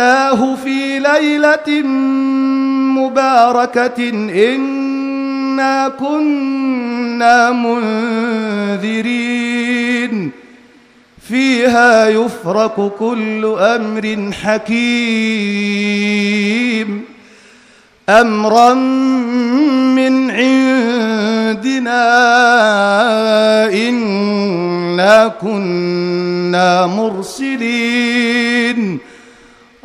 أنزلناه في ليلة مباركة إنا كنا منذرين فيها يفرق كل أمر حكيم أمرا من عندنا إنا كنا مرسلين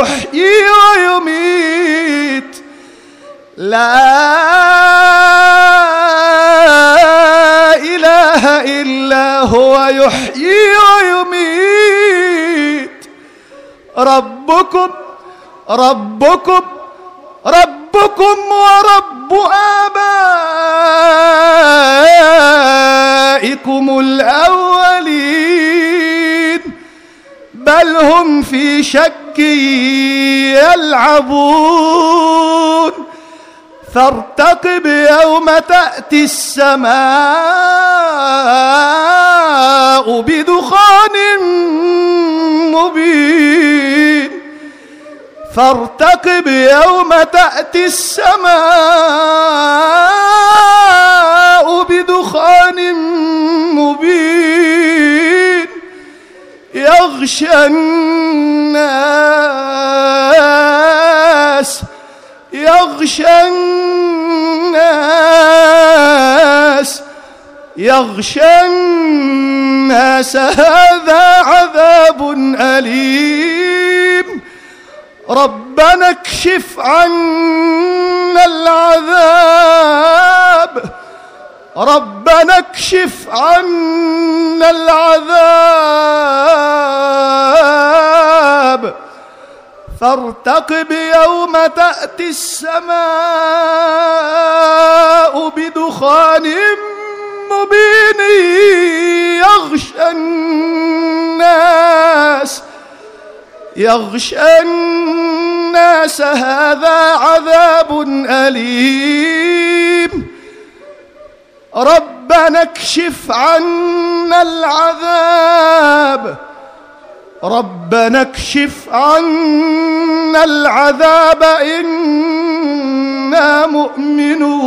يحيي ويميت. لا إله إلا هو يحيي ويميت. ربكم ربكم ربكم ورب آبائكم الأولين. بل هم في شك يلعبون فارتقب يوم تأتي السماء بدخان مبين فارتقب يوم تأتي السماء بدخان يغشى الناس يغشى الناس يغشى الناس. هذا عذاب أليم. ربنا اكشف عنا العذاب. ربنا اكشف عنا العذاب. فارتقب يوم تأتي السماء بدخان مبين يغشى الناس يغشى الناس. هذا عذاب أليم. ربنا اكشف عنا العذاب. ربنا اكشف عنا العذاب إنا مؤمنون.